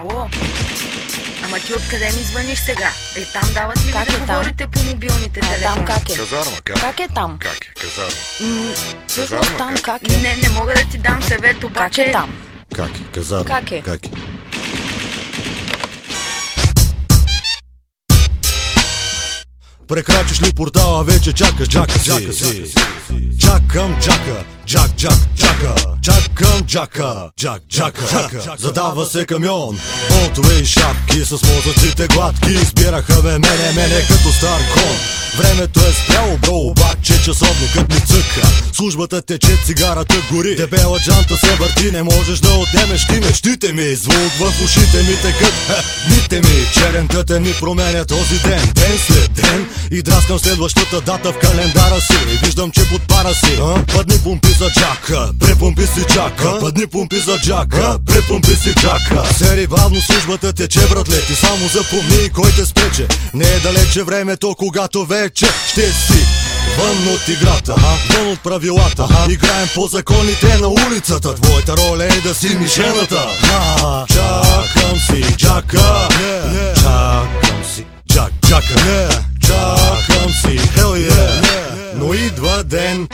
Ало? Ама ти откъде ми звъниш сега? Е, там дават ли Как ви е да там? говорите по мобилните А телефони? там как е? Казарма, как? Как е там? Как е? Казарма. М, Всъщност Казарма, там как? как е? Не, не мога да ти дам съвет, обаче... Как е там? Как е? Казарма. Как е? Как е? Прекрачиш ли портала, вече чакаш, си. Джака си. Чакам джака, джак, джак, джака. Чакам джака, джак, джака. Задава се камион, болтове и шапки с мозъците гладки. Избираха ме, мене, мене като стар кон. Времето е спряло, бро, обаче часовникът ми цъка. Службата тече, цигарата гори. Дебела джанта се върти, не можеш да отнемеш ти мечтите ми. Звук в ушите ми текат, ха, дните ми. Черен тътен ми променя този ден, ден след ден. И драскам следващата дата в календара си. Виждам, че под пара си. А? Падни помпи за джака, препомпи си джака. Падни помпи за джака, препомпи си джака. Сери бавно службата тече, братле. Ти само запомни кой те спрече. Не е далече времето, когато вече ще си Вън от играта, вън от правилата. Играем по законите на улицата. Твоята роля е да си мишената Чакам си, джака. Чакам си, джак, джака. Чакам си, hell yeah. Но идва ден,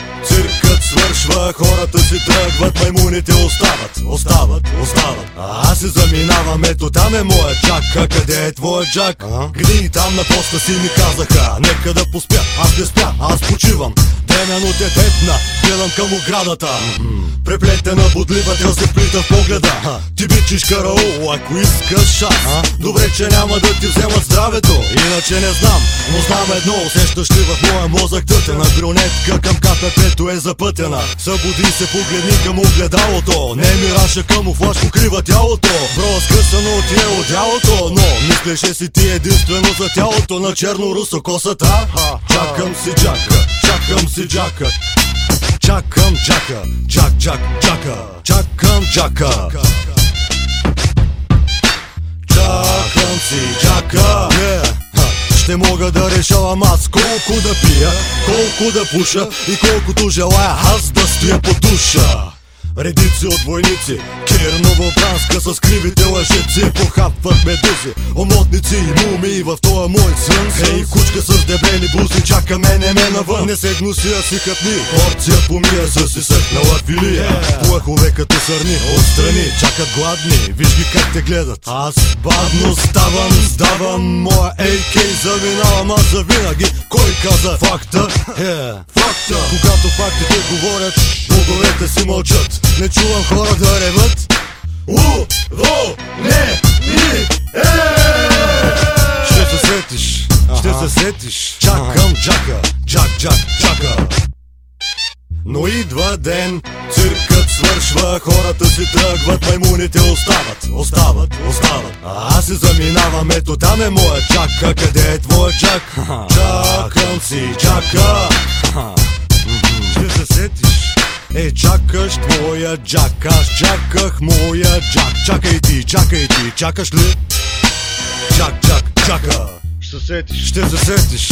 хората си тръгват, маймуните остават, остават, остават. А аз се заминавам, ето там е моя джак, а къде е твоя джак? Гни там на поста си ми казаха, нека да поспя, аз не спя, аз почивам. Деменот е детна, гледам към оградата. Преплетена бодлива се плита в погледа. Ти бичиш караул, ако искаш шанс. Добре, че няма да ти вземат здравето, иначе не знам, но знам едно, усещаш ли в моя мозък тътена брюнетка към КПП-то е запътена. Събуди се, погледни към огледалото, не мираша камуфлаж покрива тялото. Бро, скъсано ти е одялото, но мислеше си ти единствено за тялото на черно-русо косата. Чакам си джака, чакам си джака. Чакам джака, джак, джак, джака. Чакам джака. Чакам си джака. Ха, Ще мога да решавам аз колко да пия, колко да пуша и колкото желая аз да стоя по душа. Редици от войници, Кир новобранска с кривите лъжеци Похапват медузи, омотници и мумии в тоя мой сън. Ей, кучка с дебели бузи, чака мене ме навън. Не се гнуси, а си хъпни, порция помия с изсъхнала филия Плъхове като сърни, отстрани, чакат гладни, виж ги как те гледат. Аз бавно ставам, сдавам моя AK, заминавам аз завинаги Кой каза факта? Е, факта! Когато фактите говорят, боговете си мълчат Не чувам хора да реват У, во, не, ни, е! Ще се сетиш, ще се сетиш Чакам джака, джак, джак, чака но идва ден, циркът свършва, хората си тръгват, маймуните остават, остават, остават. А аз се заминавам, ето там е моя джака, къде е твоя джак? Чакам си, джака. Е, чакаш твоя джак, аз чаках моя джак. Чакай ти, чакай ти, чакаш ли? Чак, чак, чака. Ще се сетиш. Ще се сетиш.